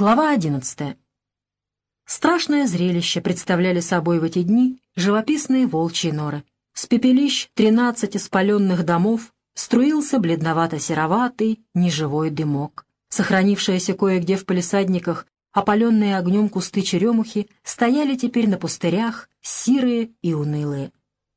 Глава 11. Страшное зрелище представляли собой в эти дни живописные волчьи норы. С пепелищ тринадцати спаленных домов струился бледновато-сероватый, неживой дымок. Сохранившиеся кое-где в палисадниках опаленные огнем кусты черемухи стояли теперь на пустырях, сирые и унылые.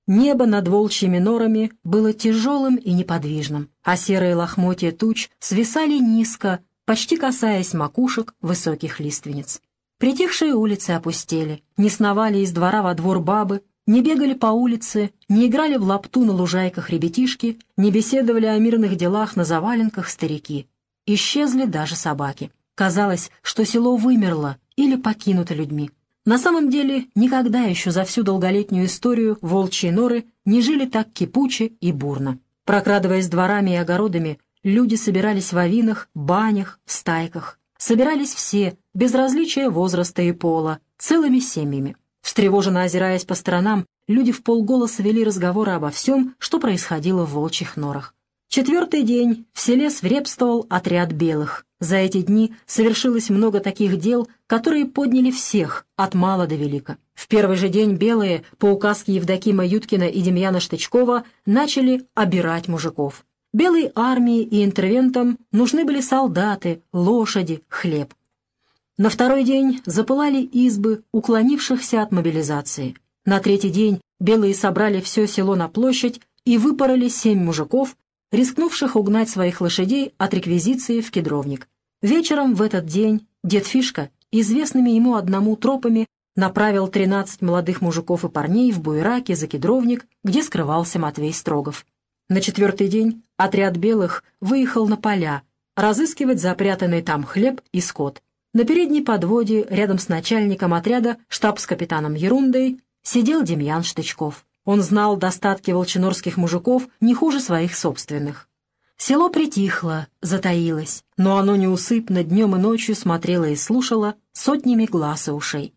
Небо над волчьими норами было тяжелым и неподвижным, а серые лохмотья туч свисали низко, почти касаясь макушек высоких лиственниц. Притихшие улицы опустели, не сновали из двора во двор бабы, не бегали по улице, не играли в лапту на лужайках ребятишки, не беседовали о мирных делах на заваленках старики. Исчезли даже собаки. Казалось, что село вымерло или покинуто людьми. На самом деле, никогда еще за всю долголетнюю историю волчьи норы не жили так кипуче и бурно. Прокрадываясь дворами и огородами, Люди собирались в авинах, банях, стайках. Собирались все, без различия возраста и пола, целыми семьями. Встревоженно озираясь по сторонам, люди в полголоса вели разговоры обо всем, что происходило в волчьих норах. Четвертый день в селе свирепствовал отряд белых. За эти дни совершилось много таких дел, которые подняли всех, от мала до велика. В первый же день белые, по указке Евдокима Юткина и Демьяна Штычкова, начали обирать мужиков. Белой армии и интервентам нужны были солдаты, лошади, хлеб. На второй день запылали избы, уклонившихся от мобилизации. На третий день белые собрали все село на площадь и выпороли семь мужиков, рискнувших угнать своих лошадей от реквизиции в кедровник. Вечером в этот день дед Фишка, известными ему одному тропами, направил 13 молодых мужиков и парней в Буераке за кедровник, где скрывался Матвей Строгов. На четвертый день отряд белых выехал на поля, разыскивать запрятанный там хлеб и скот. На передней подводе, рядом с начальником отряда, штабс-капитаном Ерундой, сидел Демьян Штычков. Он знал достатки волчинорских мужиков не хуже своих собственных. Село притихло, затаилось, но оно неусыпно днем и ночью смотрело и слушало сотнями глаз и ушей.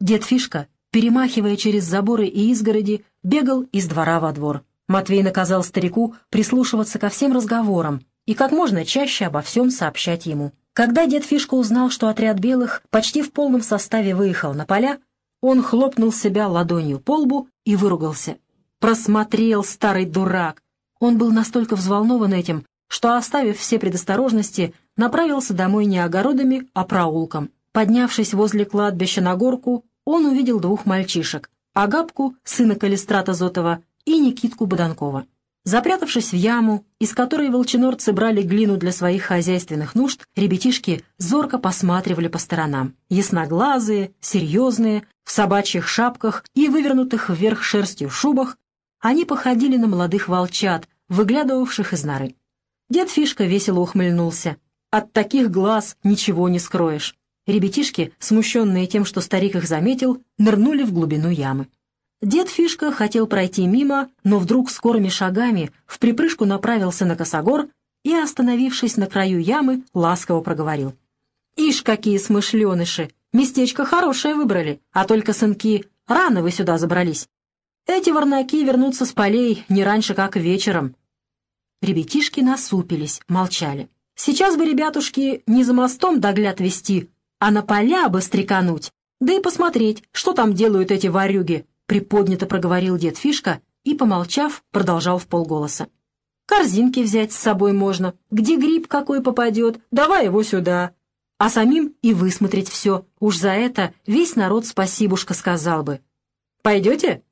Дед Фишка, перемахивая через заборы и изгороди, бегал из двора во двор. Матвей наказал старику прислушиваться ко всем разговорам и как можно чаще обо всем сообщать ему. Когда дед Фишка узнал, что отряд белых почти в полном составе выехал на поля, он хлопнул себя ладонью по лбу и выругался. Просмотрел старый дурак. Он был настолько взволнован этим, что, оставив все предосторожности, направился домой не огородами, а проулком. Поднявшись возле кладбища на горку, он увидел двух мальчишек — Агапку, сына Калистрата Зотова, и Никитку Боданкова. Запрятавшись в яму, из которой волчинорцы брали глину для своих хозяйственных нужд, ребятишки зорко посматривали по сторонам. Ясноглазые, серьезные, в собачьих шапках и вывернутых вверх шерстью шубах, они походили на молодых волчат, выглядывавших из норы. Дед Фишка весело ухмыльнулся. От таких глаз ничего не скроешь. Ребятишки, смущенные тем, что старик их заметил, нырнули в глубину ямы. Дед Фишка хотел пройти мимо, но вдруг скорыми шагами в припрыжку направился на косогор и, остановившись на краю ямы, ласково проговорил. «Ишь, какие смышленыши! Местечко хорошее выбрали, а только, сынки, рано вы сюда забрались. Эти ворнаки вернутся с полей не раньше, как вечером». Ребятишки насупились, молчали. «Сейчас бы, ребятушки, не за мостом догляд вести, а на поля бы стрекануть, да и посмотреть, что там делают эти ворюги, приподнято проговорил дед Фишка и, помолчав, продолжал в полголоса. «Корзинки взять с собой можно. Где гриб какой попадет, давай его сюда. А самим и высмотреть все. Уж за это весь народ спасибушка сказал бы. Пойдете?»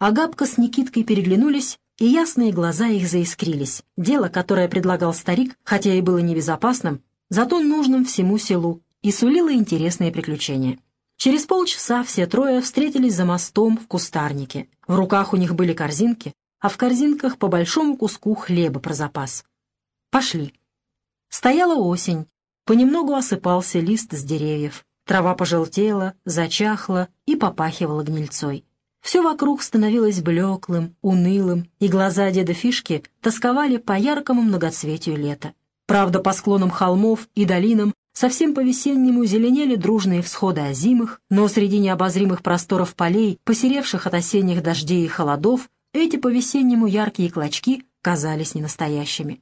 Агапка с Никиткой переглянулись, и ясные глаза их заискрились. Дело, которое предлагал старик, хотя и было небезопасным, зато нужным всему селу, и сулило интересные приключения. Через полчаса все трое встретились за мостом в кустарнике. В руках у них были корзинки, а в корзинках по большому куску хлеба про запас. Пошли. Стояла осень, понемногу осыпался лист с деревьев. Трава пожелтела, зачахла и попахивала гнильцой. Все вокруг становилось блеклым, унылым, и глаза деда Фишки тосковали по яркому многоцветию лета. Правда, по склонам холмов и долинам Совсем по-весеннему зеленели дружные всходы озимых, но среди необозримых просторов полей, посеревших от осенних дождей и холодов, эти по-весеннему яркие клочки казались ненастоящими.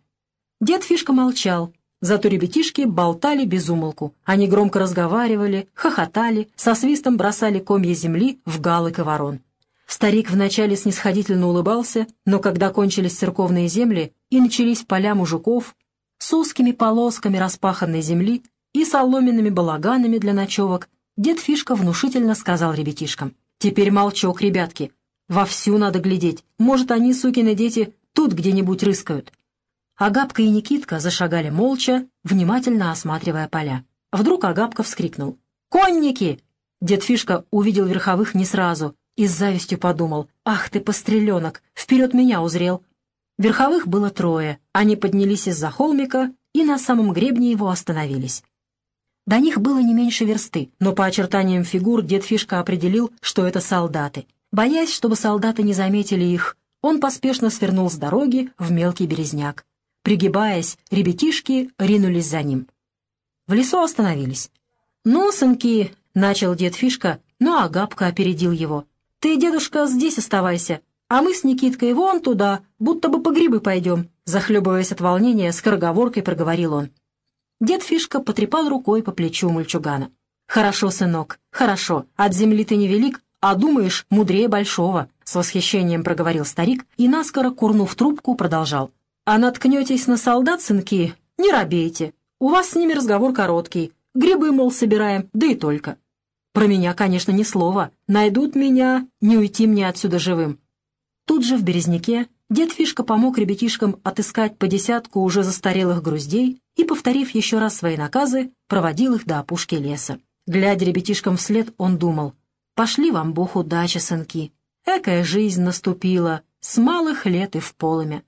Дед Фишка молчал, Зато ребятишки болтали без умолку. Они громко разговаривали, хохотали, со свистом бросали комья земли в галок и ворон. Старик вначале снисходительно улыбался, но когда кончились церковные земли и начались поля мужиков с узкими полосками распаханной земли и соломенными балаганами для ночевок, дед Фишка внушительно сказал ребятишкам. «Теперь молчок, ребятки. Вовсю надо глядеть. Может, они, сукины дети, тут где-нибудь рыскают». Агапка и Никитка зашагали молча, внимательно осматривая поля. Вдруг Агапка вскрикнул. «Конники!» Дед Фишка увидел верховых не сразу и с завистью подумал. «Ах ты, постреленок! Вперед меня узрел!» Верховых было трое. Они поднялись из-за холмика и на самом гребне его остановились. До них было не меньше версты, но по очертаниям фигур дед Фишка определил, что это солдаты. Боясь, чтобы солдаты не заметили их, он поспешно свернул с дороги в мелкий березняк. Пригибаясь, ребятишки ринулись за ним. В лесу остановились. «Ну, сынки», — начал дед Фишка, но Агапка опередил его. «Ты, дедушка, здесь оставайся, а мы с Никиткой вон туда, будто бы по грибы пойдем», захлебываясь от волнения, скороговоркой проговорил он. Дед Фишка потрепал рукой по плечу мальчугана. «Хорошо, сынок, хорошо. От земли ты невелик, а думаешь, мудрее большого», — с восхищением проговорил старик и, наскоро курнув трубку, продолжал. А наткнетесь на солдат, сынки, не робейте. У вас с ними разговор короткий. Грибы, мол, собираем, да и только. Про меня, конечно, ни слова. Найдут меня, не уйти мне отсюда живым. Тут же в Березняке дед Фишка помог ребятишкам отыскать по десятку уже застарелых груздей и, повторив еще раз свои наказы, проводил их до опушки леса. Глядя ребятишкам вслед, он думал, «Пошли вам, Бог, удачи, сынки. Экая жизнь наступила, с малых лет и в полымя.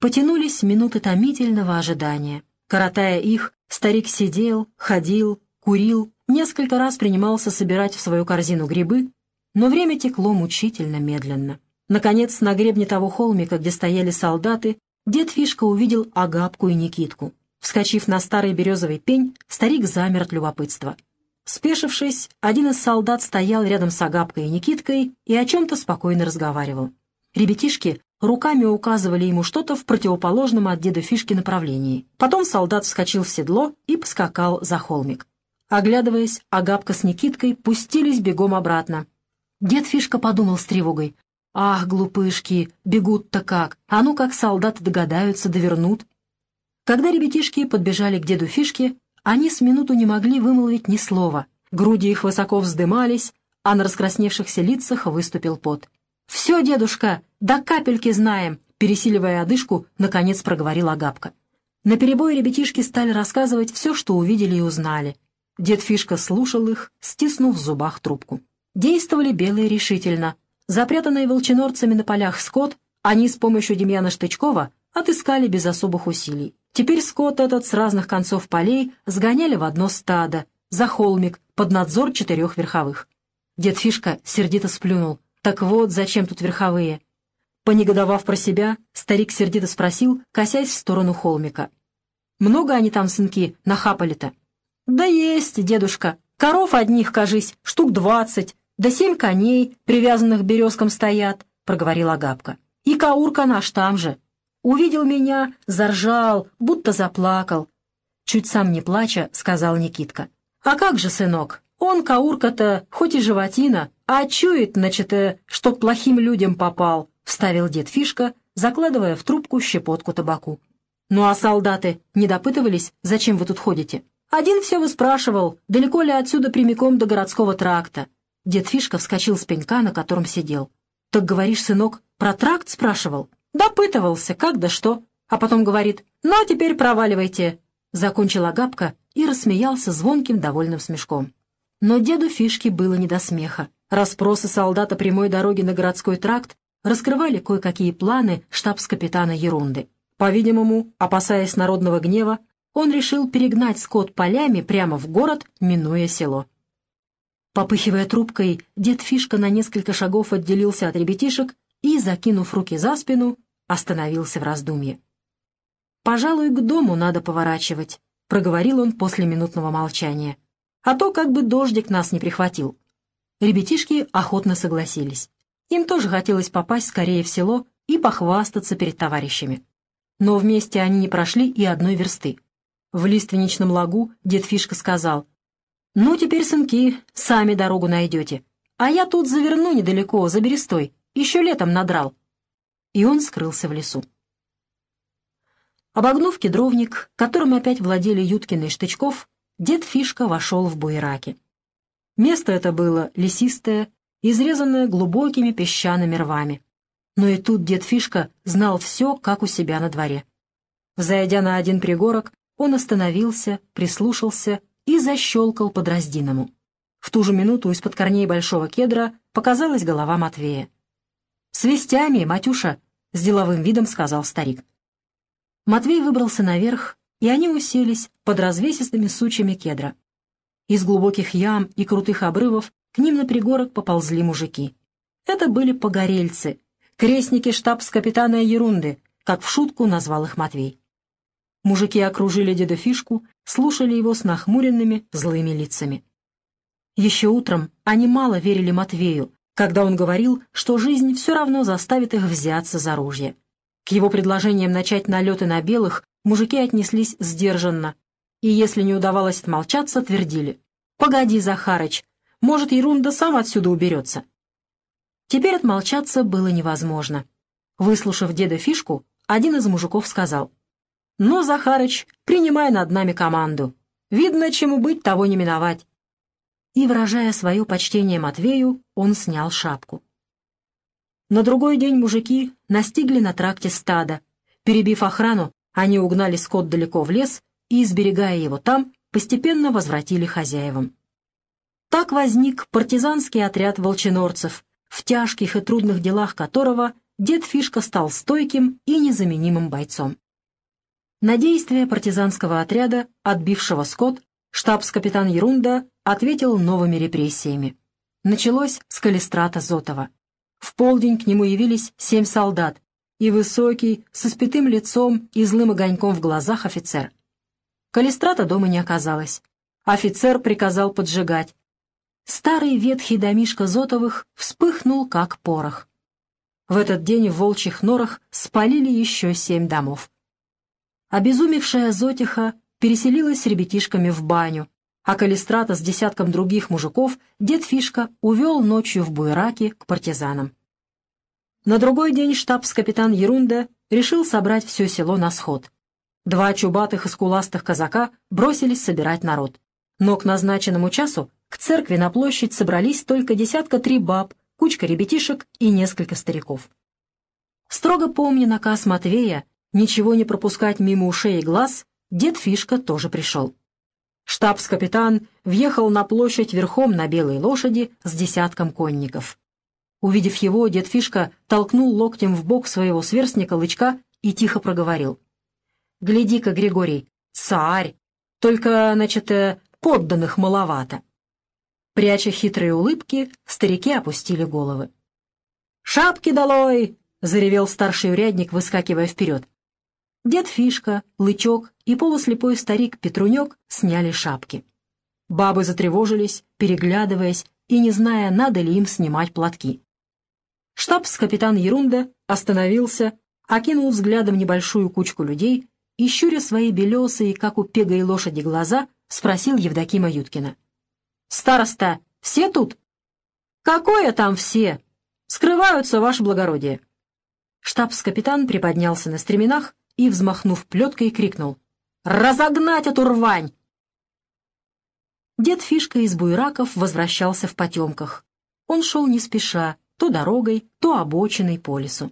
Потянулись минуты томительного ожидания. Коротая их, старик сидел, ходил, курил, несколько раз принимался собирать в свою корзину грибы, но время текло мучительно медленно. Наконец, на гребне того холмика, где стояли солдаты, дед Фишка увидел Агапку и Никитку. Вскочив на старый березовый пень, старик замер от любопытства. Спешившись, один из солдат стоял рядом с Агапкой и Никиткой и о чем-то спокойно разговаривал. Ребятишки руками указывали ему что-то в противоположном от деда Фишки направлении. Потом солдат вскочил в седло и поскакал за холмик. Оглядываясь, Агапка с Никиткой пустились бегом обратно. Дед Фишка подумал с тревогой. «Ах, глупышки, бегут-то как! А ну как солдаты догадаются, довернут!» Когда ребятишки подбежали к деду Фишке, они с минуту не могли вымолвить ни слова. Груди их высоко вздымались, а на раскрасневшихся лицах выступил пот. «Все, дедушка, до капельки знаем», — пересиливая одышку, наконец проговорил Агапка. На перебой ребятишки стали рассказывать все, что увидели и узнали. Дед Фишка слушал их, стиснув в зубах трубку. Действовали белые решительно. Запрятанные волчинорцами на полях скот, они с помощью Демьяна Штычкова отыскали без особых усилий. Теперь скот этот с разных концов полей сгоняли в одно стадо, за холмик, под надзор четырех верховых. Дед Фишка сердито сплюнул. Так вот, зачем тут верховые? Понегодовав про себя, старик сердито спросил, косясь в сторону холмика. «Много они там, сынки, нахапали-то?» «Да есть, дедушка. Коров одних, кажись, штук двадцать, да семь коней, привязанных березкам стоят», — проговорил Агапка. «И Каурка наш там же. Увидел меня, заржал, будто заплакал». Чуть сам не плача, сказал Никитка. «А как же, сынок, он, Каурка-то, хоть и животина, а чует, значит, э, что к плохим людям попал», — вставил дед Фишка, закладывая в трубку щепотку табаку. «Ну а солдаты не допытывались, зачем вы тут ходите?» «Один все выспрашивал, далеко ли отсюда прямиком до городского тракта». Дед Фишка вскочил с пенька, на котором сидел. «Так говоришь, сынок, про тракт спрашивал?» «Допытывался, как да что». А потом говорит, «Ну, а теперь проваливайте». Закончила Габка и рассмеялся звонким довольным смешком. Но деду Фишке было не до смеха. Распросы солдата прямой дороги на городской тракт раскрывали кое-какие планы штабс-капитана Ерунды. По-видимому, опасаясь народного гнева, он решил перегнать скот полями прямо в город, минуя село. Попыхивая трубкой, дед Фишка на несколько шагов отделился от ребятишек и, закинув руки за спину, остановился в раздумье. «Пожалуй, к дому надо поворачивать», — проговорил он после минутного молчания а то как бы дождик нас не прихватил. Ребятишки охотно согласились. Им тоже хотелось попасть скорее в село и похвастаться перед товарищами. Но вместе они не прошли и одной версты. В лиственничном лагу дед Фишка сказал, «Ну, теперь, сынки, сами дорогу найдете, а я тут заверну недалеко, за берестой, еще летом надрал». И он скрылся в лесу. Обогнув кедровник, которым опять владели Юткин и Штычков, дед Фишка вошел в буераки. Место это было лесистое, изрезанное глубокими песчаными рвами. Но и тут дед Фишка знал все, как у себя на дворе. Зайдя на один пригорок, он остановился, прислушался и защелкал под раздиному. В ту же минуту из-под корней большого кедра показалась голова Матвея. «С вестями, Матюша!» — с деловым видом сказал старик. Матвей выбрался наверх, и они уселись под развесистыми сучьями кедра. Из глубоких ям и крутых обрывов к ним на пригорок поползли мужики. Это были погорельцы, крестники штабс-капитана Ерунды, как в шутку назвал их Матвей. Мужики окружили деда Фишку, слушали его с нахмуренными, злыми лицами. Еще утром они мало верили Матвею, когда он говорил, что жизнь все равно заставит их взяться за ружье. К его предложениям начать налеты на белых мужики отнеслись сдержанно, и если не удавалось отмолчаться, твердили «Погоди, Захарыч, может, ерунда сам отсюда уберется». Теперь отмолчаться было невозможно. Выслушав деда Фишку, один из мужиков сказал «Ну, Захарыч, принимай над нами команду. Видно, чему быть, того не миновать». И, выражая свое почтение Матвею, он снял шапку. На другой день мужики настигли на тракте стада. Перебив охрану, они угнали скот далеко в лес и, изберегая его там, постепенно возвратили хозяевам. Так возник партизанский отряд волчинорцев, в тяжких и трудных делах которого дед Фишка стал стойким и незаменимым бойцом. На действия партизанского отряда, отбившего скот, штабс-капитан Ерунда ответил новыми репрессиями. Началось с Калистрата Зотова. В полдень к нему явились семь солдат и высокий, со спитым лицом и злым огоньком в глазах офицер. Калистрата дома не оказалось. Офицер приказал поджигать. Старый ветхий домишко Зотовых вспыхнул, как порох. В этот день в волчьих норах спалили еще семь домов. Обезумевшая Зотиха переселилась с ребятишками в баню, а Калистрата с десятком других мужиков дед Фишка увел ночью в буераки к партизанам. На другой день штабс-капитан Ерунда решил собрать все село на сход. Два чубатых и скуластых казака бросились собирать народ. Но к назначенному часу к церкви на площадь собрались только десятка три баб, кучка ребятишек и несколько стариков. Строго помня наказ Матвея Ничего не пропускать мимо ушей и глаз, дед Фишка тоже пришел. Штабс-капитан въехал на площадь верхом на белой лошади с десятком конников. Увидев его, дед Фишка толкнул локтем в бок своего сверстника Лычка и тихо проговорил. «Гляди-ка, Григорий, царь! Только, значит, э, подданных маловато». Пряча хитрые улыбки, старики опустили головы. «Шапки долой!» — заревел старший урядник, выскакивая вперед. Дед Фишка, Лычок и полуслепой старик Петрунек сняли шапки. Бабы затревожились, переглядываясь и не зная, надо ли им снимать платки. Штабс-капитан Ерунда остановился, окинул взглядом небольшую кучку людей и, щуря свои белесые, как у пегой лошади, глаза, спросил Евдокима Юткина. «Староста, все тут?» «Какое там все? Скрываются, ваше благородие!» Штабс-капитан приподнялся на стременах и, взмахнув плеткой, крикнул «Разогнать эту рвань!» Дед Фишка из буйраков возвращался в потемках. Он шел не спеша, то дорогой, то обочиной по лесу.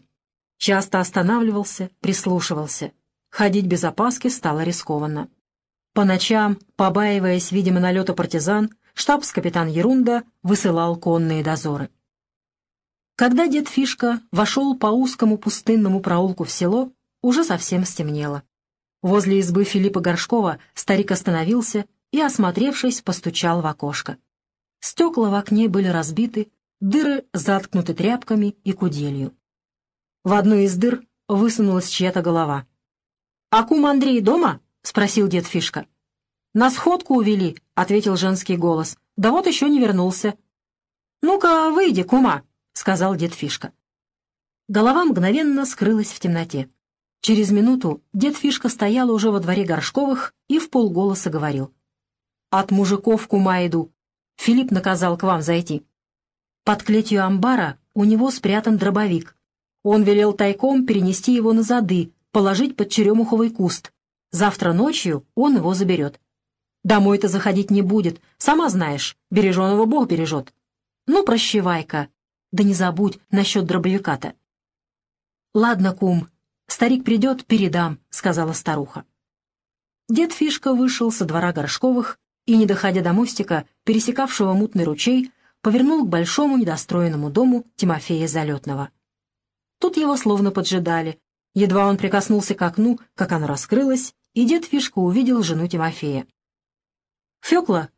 Часто останавливался, прислушивался. Ходить без опаски стало рискованно. По ночам, побаиваясь, видимо, налета партизан, штабс-капитан Ерунда высылал конные дозоры. Когда дед Фишка вошел по узкому пустынному проулку в село, уже совсем стемнело. Возле избы Филиппа Горшкова старик остановился и, осмотревшись, постучал в окошко. Стекла в окне были разбиты, дыры заткнуты тряпками и куделью. В одну из дыр высунулась чья-то голова. «А кум Андрей дома?» — спросил дед Фишка. «На сходку увели», — ответил женский голос. «Да вот еще не вернулся». «Ну-ка, выйди, кума», — сказал дед Фишка. Голова мгновенно скрылась в темноте. Через минуту дед Фишка стоял уже во дворе Горшковых и в полголоса говорил. «От мужиков к ума иду. Филипп наказал к вам зайти. Под клетью амбара у него спрятан дробовик. Он велел тайком перенести его на зады, положить под черемуховый куст. Завтра ночью он его заберет. Домой-то заходить не будет, сама знаешь, береженого Бог бережет. Ну, прощевай-ка. Да не забудь насчет дробовика-то. Ладно, кум, старик придет, передам, сказала старуха. Дед Фишка вышел со двора Горшковых и, не доходя до мостика, пересекавшего мутный ручей, повернул к большому недостроенному дому Тимофея Залетного. Тут его словно поджидали. Едва он прикоснулся к окну, как оно раскрылось, и дед Фишка увидел жену Тимофея. «Фекла,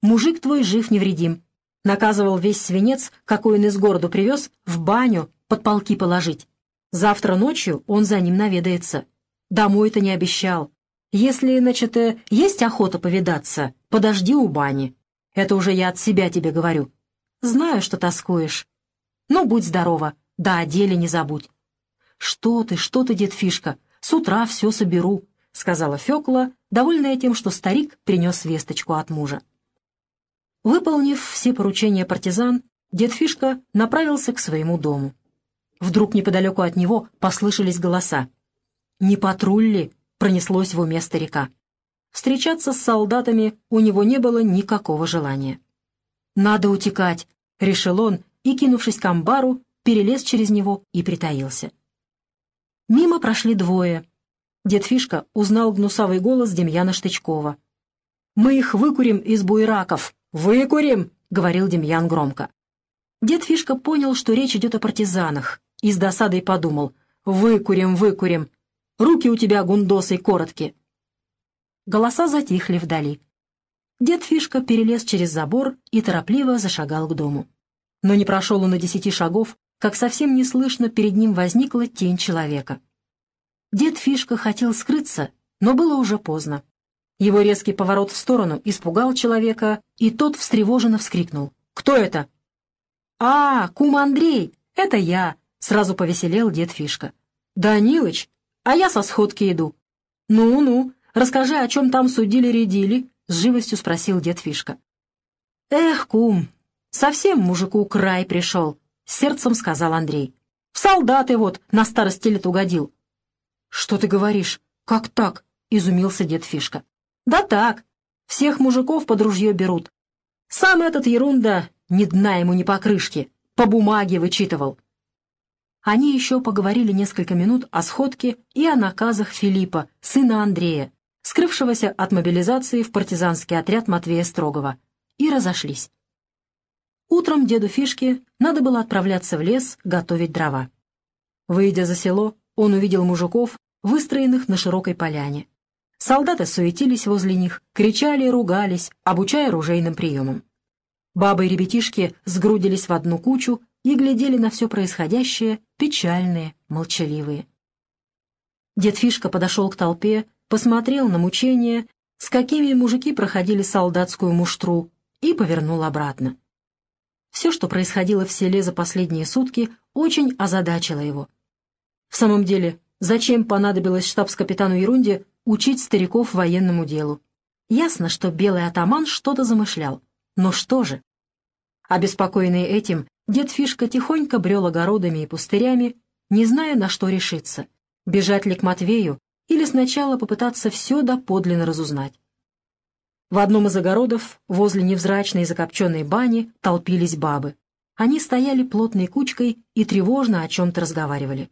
мужик твой жив-невредим. Наказывал весь свинец, какой он из города привез, в баню под полки положить. Завтра ночью он за ним наведается. Домой-то не обещал. Если, значит, э, есть охота повидаться, подожди у бани. Это уже я от себя тебе говорю. Знаю, что тоскуешь. Ну, будь здорова, да о деле не забудь. Что ты, что ты, дед Фишка, с утра все соберу, — сказала Фекла, довольная тем, что старик принес весточку от мужа. Выполнив все поручения партизан, дед Фишка направился к своему дому. Вдруг неподалеку от него послышались голоса. «Не патруль ли?» — пронеслось в уме старика. Встречаться с солдатами у него не было никакого желания. «Надо утекать», — решил он и, кинувшись к амбару, перелез через него и притаился. Мимо прошли двое. Дед Фишка узнал гнусавый голос Демьяна Штычкова. «Мы их выкурим из буйраков!» «Выкурим!» — говорил Демьян громко. Дед Фишка понял, что речь идет о партизанах, и с досадой подумал. «Выкурим, выкурим! Руки у тебя, гундосы, короткие!» Голоса затихли вдали. Дед Фишка перелез через забор и торопливо зашагал к дому. Но не прошел он и десяти шагов, как совсем неслышно перед ним возникла тень человека. Дед Фишка хотел скрыться, но было уже поздно. Его резкий поворот в сторону испугал человека, и тот встревоженно вскрикнул. «Кто это?» «А, кум Андрей, это я!» — сразу повеселел дед Фишка. «Данилыч, а я со сходки иду». «Ну-ну, расскажи, о чем там судили-редили?» — с живостью спросил дед Фишка. «Эх, кум, совсем мужику край пришел», — сердцем сказал Андрей. «В солдаты вот на старости лет угодил». «Что ты говоришь? Как так?» — изумился дед Фишка. Да так, всех мужиков под ружье берут. Сам этот ерунда, ни дна ему, ни покрышки, по бумаге вычитывал. Они еще поговорили несколько минут о сходке и о наказах Филиппа, сына Андрея, скрывшегося от мобилизации в партизанский отряд Матвея Строгова, и разошлись. Утром деду Фишке надо было отправляться в лес готовить дрова. Выйдя за село, он увидел мужиков, выстроенных на широкой поляне. Солдаты суетились возле них, кричали и ругались, обучая ружейным приемам. Бабы и ребятишки сгрудились в одну кучу и глядели на все происходящее, печальные, молчаливые. Дед Фишка подошел к толпе, посмотрел на мучения, с какими мужики проходили солдатскую муштру, и повернул обратно. Все, что происходило в селе за последние сутки, очень озадачило его. В самом деле, зачем понадобилось штабс-капитану Ерунде учить стариков военному делу. Ясно, что белый атаман что-то замышлял. Но что же? Обеспокоенный этим, дед Фишка тихонько брел огородами и пустырями, не зная, на что решиться. Бежать ли к Матвею или сначала попытаться все доподлинно разузнать. В одном из огородов, возле невзрачной закопченной бани, толпились бабы. Они стояли плотной кучкой и тревожно о чем-то разговаривали.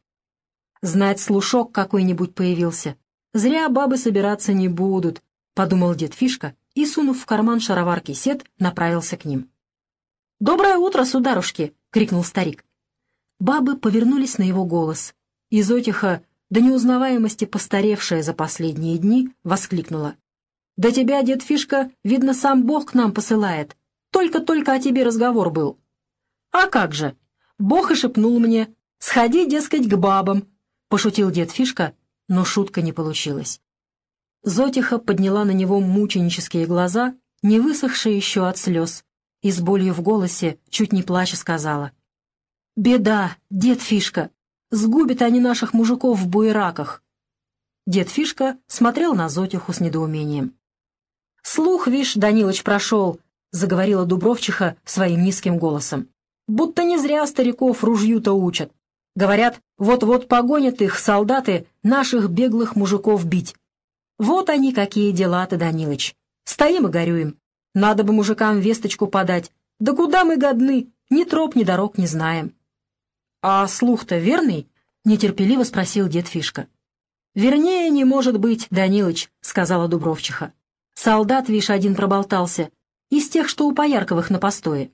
Знать слушок какой-нибудь появился, «Зря бабы собираться не будут», — подумал дед Фишка и, сунув в карман шароварки сет, направился к ним. «Доброе утро, сударушки!» — крикнул старик. Бабы повернулись на его голос. И Зотиха, до неузнаваемости постаревшая за последние дни, воскликнула. «Да тебя, дед Фишка, видно, сам Бог к нам посылает. Только-только о тебе разговор был». «А как же? Бог и шепнул мне. Сходи, дескать, к бабам», — пошутил дед Фишка но шутка не получилась. Зотиха подняла на него мученические глаза, не высохшие еще от слез, и с болью в голосе, чуть не плача, сказала. «Беда, дед Фишка! Сгубят они наших мужиков в буераках! Дед Фишка смотрел на Зотиху с недоумением. «Слух, вишь, Данилыч прошел», — заговорила Дубровчиха своим низким голосом. «Будто не зря стариков ружью-то учат. Говорят, вот-вот погонят их солдаты наших беглых мужиков бить. Вот они какие дела-то, Данилыч. Стоим и горюем. Надо бы мужикам весточку подать. Да куда мы годны? Ни троп, ни дорог не знаем». «А слух-то верный?» — нетерпеливо спросил дед Фишка. «Вернее, не может быть, Данилыч», — сказала Дубровчиха. «Солдат, вишь, один проболтался, из тех, что у Поярковых на постое.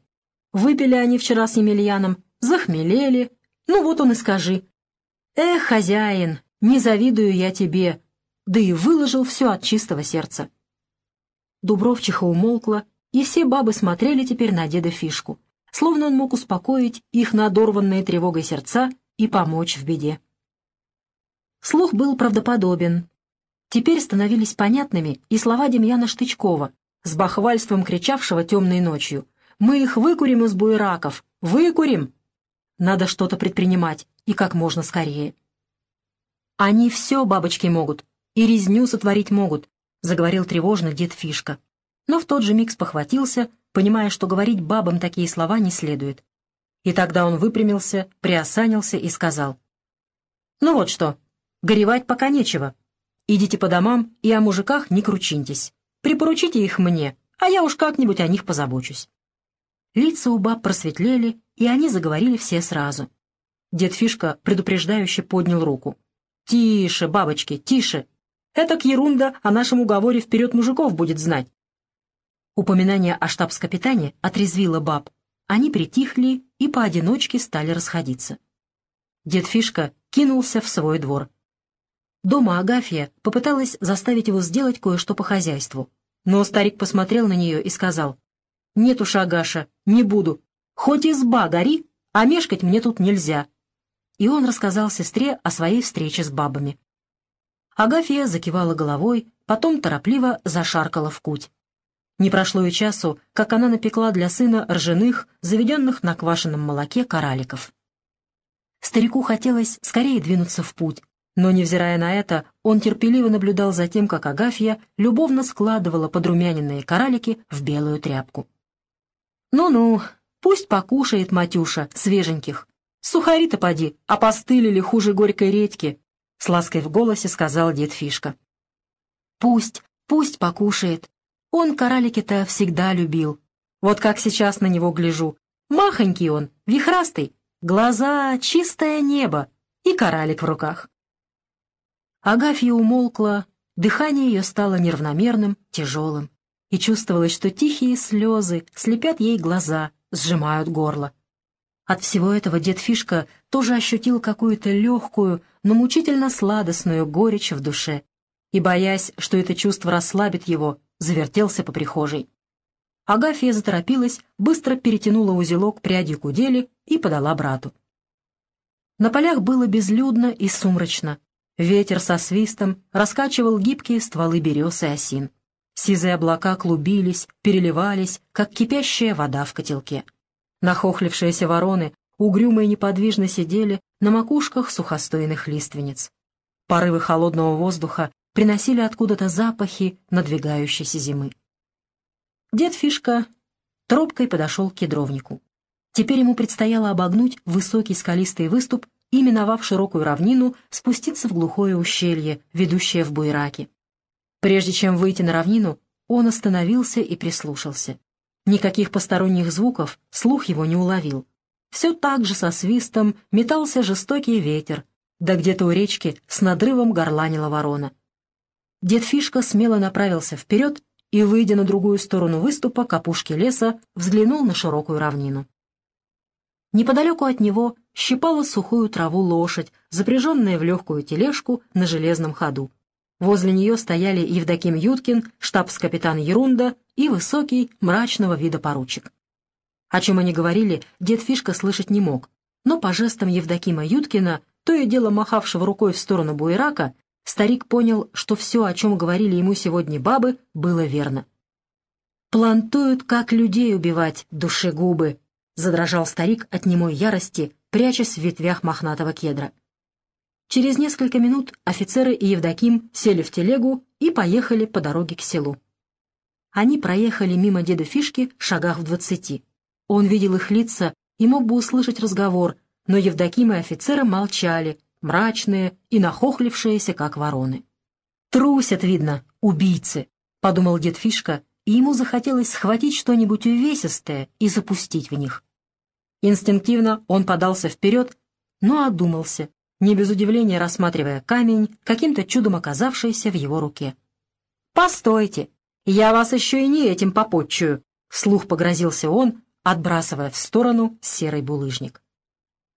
Выпили они вчера с Емельяном, захмелели. Ну вот он и скажи. Эх, хозяин, не завидую я тебе, да и выложил все от чистого сердца». Дубровчиха умолкла, и все бабы смотрели теперь на деда Фишку, словно он мог успокоить их надорванные тревогой сердца и помочь в беде. Слух был правдоподобен. Теперь становились понятными и слова Демьяна Штычкова, с бахвальством кричавшего темной ночью. «Мы их выкурим из буераков! Выкурим!» Надо что-то предпринимать, и как можно скорее. «Они все, бабочки, могут, и резню сотворить могут», — заговорил тревожно дед Фишка. Но в тот же миг спохватился, понимая, что говорить бабам такие слова не следует. И тогда он выпрямился, приосанился и сказал. «Ну вот что, горевать пока нечего. Идите по домам и о мужиках не кручиньтесь. Припоручите их мне, а я уж как-нибудь о них позабочусь». Лица у баб просветлели, и они заговорили все сразу. Дед Фишка предупреждающе поднял руку. «Тише, бабочки, тише! Это к ерунда о нашем уговоре вперед мужиков будет знать. Упоминание о штабс-капитане отрезвило баб. Они притихли и поодиночке стали расходиться. Дед Фишка кинулся в свой двор. Дома Агафья попыталась заставить его сделать кое-что по хозяйству. Но старик посмотрел на нее и сказал, «Нет уж, Агаша, не буду. Хоть изба гори, а мешкать мне тут нельзя». И он рассказал сестре о своей встрече с бабами. Агафья закивала головой, потом торопливо зашаркала в куть. Не прошло и часу, как она напекла для сына ржаных, заведенных на квашеном молоке кораликов. Старику хотелось скорее двинуться в путь, но, невзирая на это, он терпеливо наблюдал за тем, как Агафья любовно складывала подрумяненные коралики в белую тряпку. «Ну-ну, пусть покушает Матюша свеженьких. Сухари-то поди, опостылили хуже горькой редьки», — с лаской в голосе сказал дед Фишка. «Пусть, пусть покушает», он коралики-то всегда любил. Вот как сейчас на него гляжу. Махонький он, вихрастый, глаза — чистое небо и коралик в руках. Агафья умолкла, дыхание ее стало неравномерным, тяжелым, и чувствовалось, что тихие слезы слепят ей глаза, сжимают горло. От всего этого дед Фишка тоже ощутил какую-то легкую, но мучительно сладостную горечь в душе, и, боясь, что это чувство расслабит его, завертелся по прихожей. Агафья заторопилась, быстро перетянула узелок пряди кудели и подала брату. На полях было безлюдно и сумрачно. Ветер со свистом раскачивал гибкие стволы берез и осин. Сизые облака клубились, переливались, как кипящая вода в котелке. Нахохлившиеся вороны угрюмо и неподвижно сидели на макушках сухостойных лиственниц. Порывы холодного воздуха приносили откуда-то запахи надвигающейся зимы. Дед Фишка тропкой подошел к кедровнику. Теперь ему предстояло обогнуть высокий скалистый выступ и, миновав широкую равнину, спуститься в глухое ущелье, ведущее в буйраки. Прежде чем выйти на равнину, он остановился и прислушался. Никаких посторонних звуков слух его не уловил. Все так же со свистом метался жестокий ветер, да где-то у речки с надрывом горланила ворона. Дед Фишка смело направился вперед и, выйдя на другую сторону выступа к опушке леса, взглянул на широкую равнину. Неподалеку от него щипала сухую траву лошадь, запряженная в легкую тележку на железном ходу. Возле нее стояли Евдоким Юткин, штабс-капитан Ерунда и высокий, мрачного вида поручик. О чем они говорили, дед Фишка слышать не мог, но по жестам Евдокима Юткина, то и дело махавшего рукой в сторону Буерака, старик понял, что все, о чем говорили ему сегодня бабы, было верно. «Плантуют, как людей убивать, душегубы!» — задрожал старик от немой ярости, прячась в ветвях мохнатого кедра. Через несколько минут офицеры и Евдоким сели в телегу и поехали по дороге к селу. Они проехали мимо деда Фишки шагах в двадцати. Он видел их лица и мог бы услышать разговор, но Евдоким и офицеры молчали, мрачные и нахохлившиеся, как вороны. «Трусят, видно, убийцы», — подумал дед Фишка, и ему захотелось схватить что-нибудь увесистое и запустить в них. Инстинктивно он подался вперед, но одумался, не без удивления рассматривая камень, каким-то чудом оказавшийся в его руке. «Постойте, я вас еще и не этим попотчую», — вслух погрозился он, отбрасывая в сторону серый булыжник.